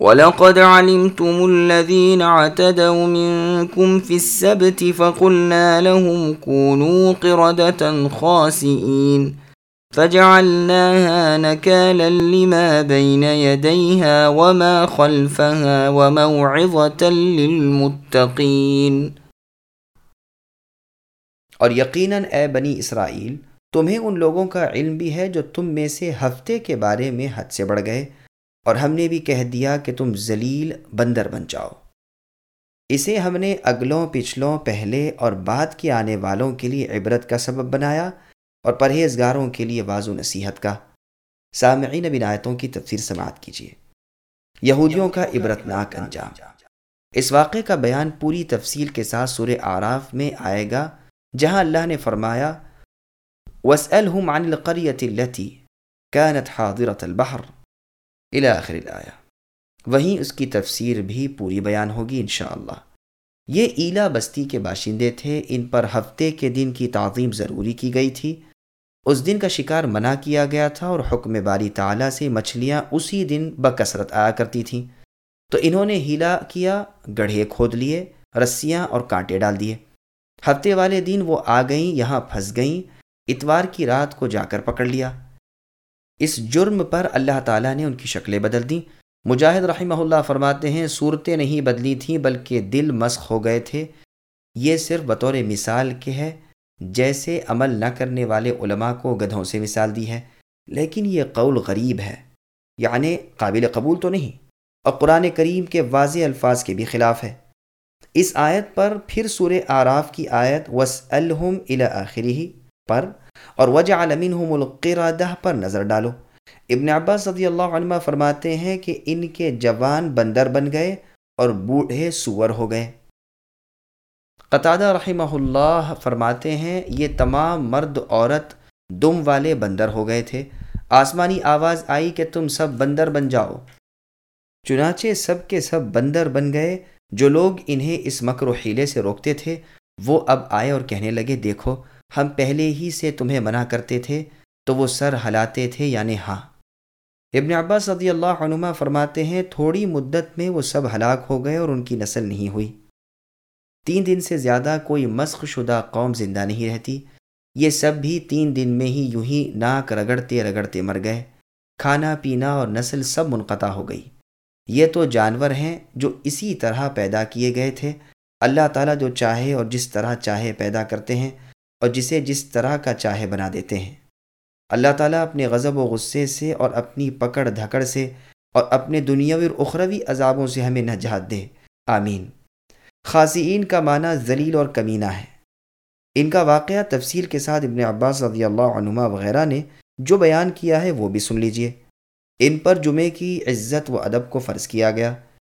وَلَقَدْ عَلِمْتُمُ الَّذِينَ عَتَدَوْا مِنْكُمْ فِي السَّبْتِ فَقُلْنَا لَهُمْ كُونُوا قِرَدَةً خَاسِئِينَ فَجَعَلْنَاهَا نَكَالًا لِمَا بَيْنَ يَدَيْهَا وَمَا خَلْفَهَا وَمَوْعِظَةً لِلْمُتَّقِينَ. اور یقیناً اے بنی اسرائیل تمہیں ان لوگوں کا علم بھی ہے جو تم میں سے ہفتے کے بارے میں حد سے بڑھ گئے۔ اور ہم نے بھی کہہ دیا کہ تم ذلیل بندر بن جاؤ۔ اسے ہم نے اگلوں پچھلوں پہلے اور بعد کے آنے والوں کے لیے عبرت کا سبب بنایا اور پرہیزگاروں کے لیے واض و نصیحت کا۔ سامعین بنایتوں کی تفسیر سماعت کیجیے۔ یہودیوں کا عبرت ناک انجام۔ اس واقعے کا بیان پوری تفصیل کے ساتھ سور آراف میں آئے گا، جہاں اللہ نے فرمایا، وَاسْأَلْهُمْ عَنِ الْقَرْيَةِ الَّتِي كَانَتْ حَاضِرَةَ الْبَحْرِ۔ آخر الآیہ۔ وہیں اس کی تفسیر بھی پوری بیان ہوگی انشاءاللہ۔ یہ ایلا بستی کے باشندے تھے، ان پر ہفتے کے دن کی تعظیم ضروری کی گئی تھی۔ اس دن کا شکار منع کیا گیا تھا اور حکم باری تعالیٰ سے مچھلیاں اسی دن بکثرت آیا کرتی تھیں۔ تو انہوں نے ہیلا کیا، گڑھے کھود لیے، رسیاں اور کانٹے ڈال دیے۔ ہفتے والے دن وہ آ گئیں، یہاں پھنس گئیں۔ اتوار کی رات کو جا کر پکڑ لیا۔ اس جرم پر اللہ تعالیٰ نے ان کی شکلیں بدل دیں۔ مجاہد رحمہ اللہ فرماتے ہیں، صورتیں نہیں بدلی تھیں بلکہ دل مسخ ہو گئے تھے۔ یہ صرف بطور مثال کے ہے، جیسے عمل نہ کرنے والے علماء کو گدھوں سے مثال دی ہے۔ لیکن یہ قول غریب ہے یعنی قابل قبول تو نہیں۔ اور قرآن کریم کے واضح الفاظ کے بھی خلاف ہے۔ اس آیت پر پھر سور آراف کی آیت وس الحم الآخری پر اور وجہ عالمین القرادہ پر نظر ڈالو۔ ابن عباس صدی اللہ عنہ فرماتے ہیں کہ ان کے جوان بندر بن گئے اور بوڑھے سور ہو گئے۔ قطادہ رحمہ اللہ فرماتے ہیں، یہ تمام مرد عورت دم والے بندر ہو گئے تھے۔ آسمانی آواز آئی کہ تم سب بندر بن جاؤ۔ چنانچہ سب کے سب بندر بن گئے۔ جو لوگ انہیں اس مکر و حیلے سے روکتے تھے، وہ اب آئے اور کہنے لگے، دیکھو ہم پہلے ہی سے تمہیں منع کرتے تھے، تو وہ سر ہلاتے تھے یعنی ہاں۔ ابن عباس صدی اللہ عنما فرماتے ہیں، تھوڑی مدت میں وہ سب ہلاک ہو گئے اور ان کی نسل نہیں ہوئی۔ تین دن سے زیادہ کوئی مسخ شدہ قوم زندہ نہیں رہتی۔ یہ سب بھی تین دن میں ہی یوں ہی ناک رگڑتے رگڑتے مر گئے۔ کھانا، پینا اور نسل سب منقطع ہو گئی۔ یہ تو جانور ہیں جو اسی طرح پیدا کیے گئے تھے۔ اللہ تعالیٰ جو چاہے اور جس طرح چاہے پیدا کرتے ہیں اور جسے جس طرح کا چاہے بنا دیتے ہیں۔ اللہ تعالیٰ اپنے غضب و غصے سے اور اپنی پکڑ دھکڑ سے اور اپنے دنیاوی اور اخروی عذابوں سے ہمیں نجات دے۔ آمین۔ خاصین کا معنی ذلیل اور کمینہ ہے۔ ان کا واقعہ تفصیل کے ساتھ ابن عباس رضی اللہ عنما وغیرہ نے جو بیان کیا ہے وہ بھی سن لیجیے۔ ان پر جمعے کی عزت و ادب کو فرض کیا گیا،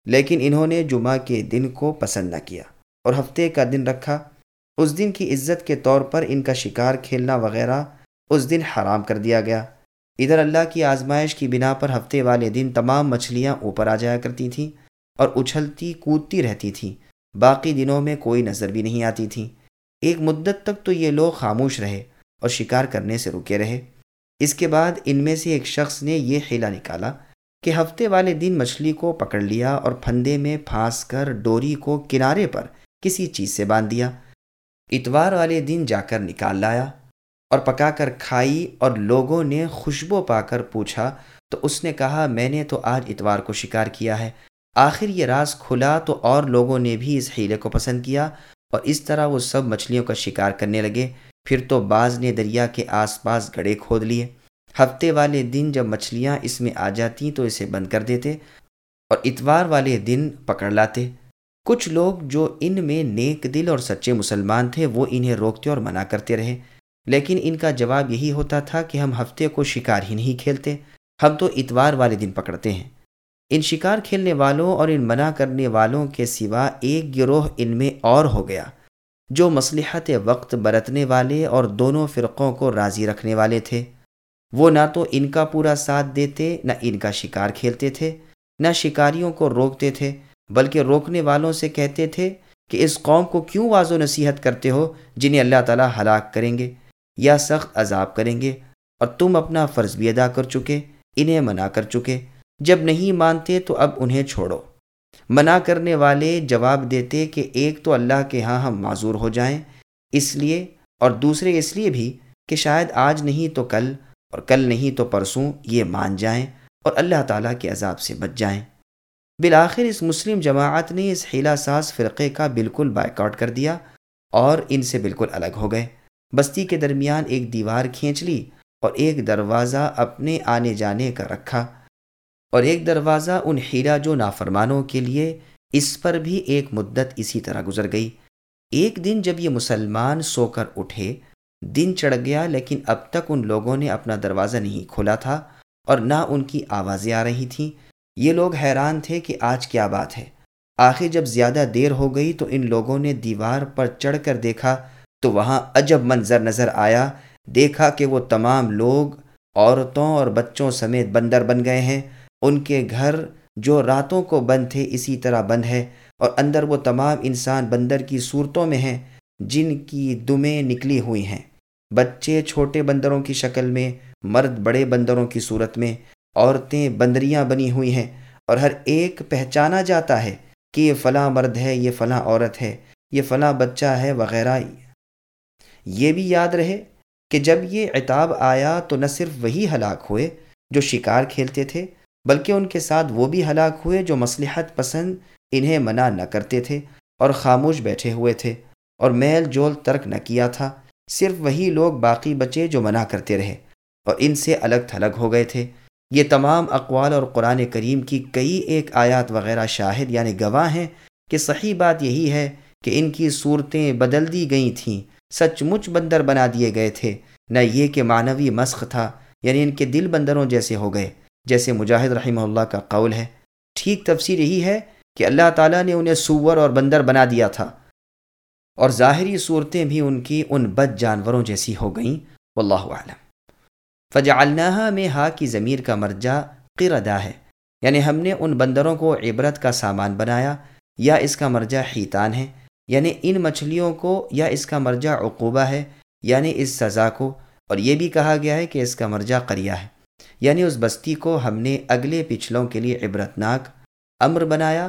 لیکن انہوں نے جمعہ کے دن کو پسند نہ کیا اور ہفتے کا دن رکھا۔ اس دن کی عزت کے طور پر ان کا شکار کھیلنا وغیرہ اس دن حرام کر دیا گیا۔ ادھر اللہ کی آزمائش کی بنا پر ہفتے والے دن تمام مچھلیاں اوپر آ جایا کرتی تھیں اور اچھلتی کودتی رہتی تھیں۔ باقی دنوں میں کوئی نظر بھی نہیں آتی تھیں ایک مدت تک تو یہ لوگ خاموش رہے اور شکار کرنے سے رکے رہے۔ اس کے بعد ان میں سے ایک شخص نے یہ حیلہ نکالا کہ ہفتے والے دن مچھلی کو پکڑ لیا اور پھندے میں پھانس کر ڈوری کو کنارے پر کسی چیز سے باندھ دیا۔ اتوار والے دن جا کر نکال لایا اور پکا کر کھائی اور لوگوں نے خوشبو پا کر پوچھا، تو اس نے کہا، میں نے تو آج اتوار کو شکار کیا ہے۔ آخر یہ راز کھلا تو اور لوگوں نے بھی اس ہیلے کو پسند کیا اور اس طرح وہ سب مچھلیوں کا شکار کرنے لگے۔ پھر تو بعض نے دریا کے آس پاس گڑے کھود لیے۔ ہفتے والے دن جب مچھلیاں اس میں آ جاتی تو اسے بند کر دیتے اور اتوار والے دن پکڑ لاتے۔ کچھ لوگ جو ان میں نیک دل اور سچے مسلمان تھے، وہ انہیں روکتے اور منع کرتے رہے۔ لیکن ان کا جواب یہی ہوتا تھا کہ ہم ہفتے کو شکار ہی نہیں کھیلتے، ہم تو اتوار والے دن پکڑتے ہیں۔ ان شکار کھیلنے والوں اور ان منع کرنے والوں کے سوا ایک گروہ ان میں اور ہو گیا، جو مصلحت وقت برتنے والے اور دونوں فرقوں کو راضی رکھنے والے تھے۔ وہ نہ تو ان کا پورا ساتھ دیتے، نہ ان کا شکار کھیلتے تھے، نہ شکاریوں کو روکتے تھے۔ بلکہ روکنے والوں سے کہتے تھے کہ اس قوم کو کیوں واض و نصیحت کرتے ہو جنہیں اللہ تعالیٰ ہلاک کریں گے یا سخت عذاب کریں گے اور تم اپنا فرض بھی ادا کر چکے، انہیں منع کر چکے۔ جب نہیں مانتے تو اب انہیں چھوڑو۔ منع کرنے والے جواب دیتے کہ ایک تو اللہ کے ہاں ہم معذور ہو جائیں، اس لیے اور دوسرے اس لیے بھی کہ شاید آج نہیں تو کل اور کل نہیں تو پرسوں یہ مان جائیں اور اللہ تعالیٰ کے عذاب سے بچ جائیں۔ بالآخر اس مسلم جماعت نے اس حیلہ ساز فرقے کا بالکل بائیکاٹ کر دیا اور ان سے بالکل الگ ہو گئے۔ بستی کے درمیان ایک دیوار کھینچ لی اور ایک دروازہ اپنے آنے جانے کا رکھا۔ اور ایک دروازہ ان ہیرا جو نافرمانوں کے لیے اس پر بھی ایک مدت اسی طرح گزر گئی۔ ایک دن جب یہ مسلمان سو کر اٹھے، دن چڑھ گیا لیکن اب تک ان لوگوں نے اپنا دروازہ نہیں کھولا تھا اور نہ ان کی آوازیں آ رہی تھیں۔ یہ لوگ حیران تھے کہ آج کیا بات ہے۔ آخر جب زیادہ دیر ہو گئی تو ان لوگوں نے دیوار پر چڑھ کر دیکھا تو وہاں عجب منظر نظر آیا۔ دیکھا کہ وہ تمام لوگ عورتوں اور بچوں سمیت بندر بن گئے ہیں۔ ان کے گھر جو راتوں کو بند تھے اسی طرح بند ہے اور اندر وہ تمام انسان بندر کی صورتوں میں ہیں جن کی دمیں نکلی ہوئی ہیں۔ بچے چھوٹے بندروں کی شکل میں، مرد بڑے بندروں کی صورت میں عورتیں بندریاں بنی ہوئی ہیں اور ہر ایک پہچانا جاتا ہے کہ یہ فلاں مرد ہے، یہ فلاں عورت ہے، یہ فلاں بچہ ہے وغیرہ۔ یہ بھی یاد رہے کہ جب یہ عتاب آیا تو نہ صرف وہی ہلاک ہوئے جو شکار کھیلتے تھے، بلکہ ان کے ساتھ وہ بھی ہلاک ہوئے جو مصلحت پسند انہیں منع نہ کرتے تھے اور خاموش بیٹھے ہوئے تھے۔ اور میل جول ترک نہ کیا تھا، صرف وہی لوگ باقی بچے جو منع کرتے رہے اور ان سے الگ تھلگ ہو گئے تھے۔ یہ تمام اقوال اور قرآن کریم کی کئی ایک آیات وغیرہ شاہد یعنی گواہ ہیں کہ صحیح بات یہی ہے کہ ان کی صورتیں بدل دی گئی تھیں، سچ مچ بندر بنا دیے گئے تھے۔ نہ یہ کہ معنوی مسخ تھا یعنی ان کے دل بندروں جیسے ہو گئے۔ جیسے مجاہد رحمہ اللہ کا قول ہے۔ ٹھیک تفسیر یہی ہے کہ اللہ تعالیٰ نے انہیں سور اور بندر بنا دیا تھا۔ اور ظاہری صورتیں بھی ان کی ان بد جانوروں جیسی ہو گئیں۔ واللہ عالم فجعلناها میں ہا کی ضمیر کا مرجع قردا ہے۔ یعنی ہم نے ان بندروں کو عبرت کا سامان بنایا، یا اس کا مرجع حیتان ہے۔ یعنی ان مچھلیوں کو، یا اس کا مرجع عقوبہ ہے۔ یعنی اس سزا کو۔ اور یہ بھی کہا گیا ہے کہ اس کا مرجع قریہ ہے۔ یعنی اس بستی کو ہم نے اگلے پچھلوں کے لیے عبرتناک امر بنایا۔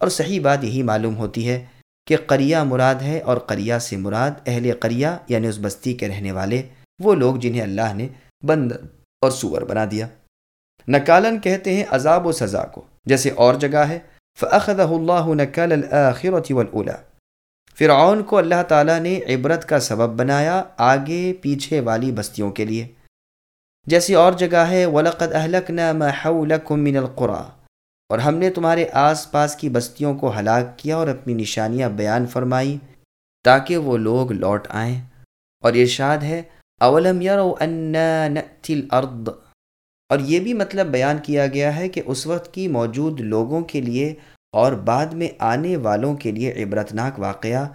اور صحیح بات یہی معلوم ہوتی ہے کہ قریہ مراد ہے اور قریہ سے مراد اہل قریہ یعنی اس بستی کے رہنے والے، وہ لوگ جنہیں اللہ نے بند اور سور بنا دیا۔ نکالن کہتے ہیں عذاب و سزا کو، جیسے اور جگہ ہے۔ فَأَخَذَهُ اللَّهُ نَكَالَ الْآخِرَةِ وَالْأُولَى۔ فرعون کو اللہ تعالیٰ نے عبرت کا سبب بنایا آگے پیچھے والی بستیوں کے لیے۔ جیسی اور جگہ ہے، وَلَقَدْ أَهْلَكْنَا مَا حَوْلَكُم مِّنَ الْقُرَى۔ اور ہم نے تمہارے آس پاس کی بستیوں کو ہلاک کیا اور اپنی نشانیاں بیان فرمائی تاکہ وہ لوگ لوٹ آئیں۔ اور ارشاد ہے اولم نأتی الارض؟ اور یہ بھی مطلب بیان کیا گیا ہے کہ اس وقت کی موجود لوگوں کے لیے اور بعد میں آنے والوں کے لیے عبرتناک واقعہ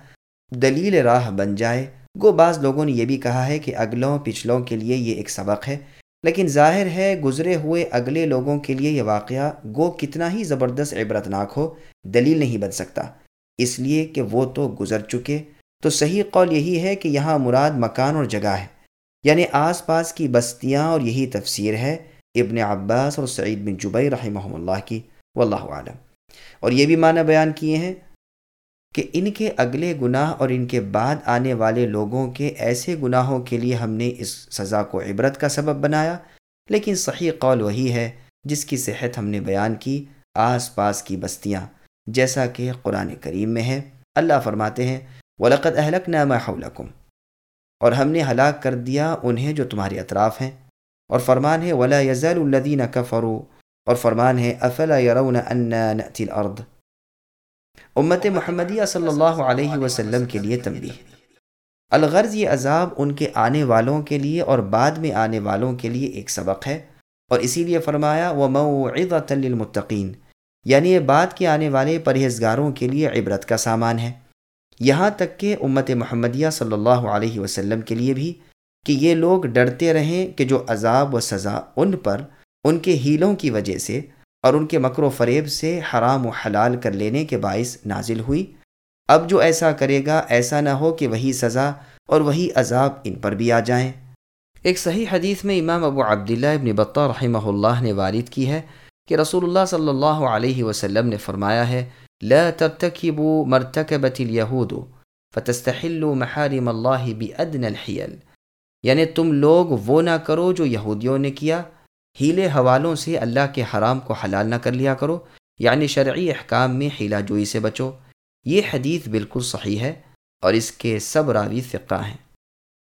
دلیل راہ بن جائے۔ گو بعض لوگوں نے یہ بھی کہا ہے کہ اگلوں، پچھلوں کے لیے یہ ایک سبق ہے، لیکن ظاہر ہے گزرے ہوئے اگلے لوگوں کے لیے یہ واقعہ گو کتنا ہی زبردست عبرتناک ہو، دلیل نہیں بن سکتا۔ اس لیے کہ وہ تو گزر چکے۔ تو صحیح قول یہی ہے کہ یہاں مراد مکان اور جگہ ہے۔ یعنی آس پاس کی بستیاں اور یہی تفسیر ہے ابن عباس اور سعید بن جبئی رحمہ اللہ کی، واللہ عالم اور یہ بھی معنی بیان کیے ہیں کہ ان کے اگلے گناہ اور ان کے بعد آنے والے لوگوں کے ایسے گناہوں کے لیے ہم نے اس سزا کو عبرت کا سبب بنایا۔ لیکن صحیح قول وہی ہے جس کی صحت ہم نے بیان کی، آس پاس کی بستیاں، جیسا کہ قرآن کریم میں ہے۔ اللہ فرماتے ہیں، وَلَقَدْ أَهْلَكْنَا مَا حَوْلَكُمْ۔ اور ہم نے ہلاک کر دیا انہیں جو تمہارے اطراف ہیں۔ اور فرمان ہے، ولا یزال الدین کفروا اور فرمان ہے افلا يرون انا نأتي الارض امت محمدیہ صلی اللہ علیہ وسلم کے لیے تنبیہ۔ الغرض یہ عذاب ان کے آنے والوں کے لیے اور بعد میں آنے والوں کے لیے ایک سبق ہے۔ اور اسی لیے فرمایا وہ مئو للمتقین یعنی یہ بعد کے آنے والے پرہیزگاروں کے لیے عبرت کا سامان ہے۔ یہاں تک کہ امت محمدیہ صلی اللہ علیہ وسلم کے لیے بھی کہ یہ لوگ ڈرتے رہیں کہ جو عذاب و سزا ان پر ان کے ہیلوں کی وجہ سے اور ان کے مکر و فریب سے حرام و حلال کر لینے کے باعث نازل ہوئی۔ اب جو ایسا کرے گا، ایسا نہ ہو کہ وہی سزا اور وہی عذاب ان پر بھی آ جائیں۔ ایک صحیح حدیث میں امام ابو عبداللہ ابن بطہ رحمہ اللہ نے وارد کی ہے کہ رسول اللہ صلی اللہ علیہ وسلم نے فرمایا ہے لا ترتکبوا مرتکبت الیہود فتستحلوا محارم اللہ بادن الحیل یعنی تم لوگ وہ نہ کرو جو یہودیوں نے کیا، ہیلے حوالوں سے اللہ کے حرام کو حلال نہ کر لیا کرو. یعنی شرعی احکام میں ہیلا جوئی سے بچو. یہ حدیث بالکل صحیح ہے اور اس کے سب راوی فقہ ہیں۔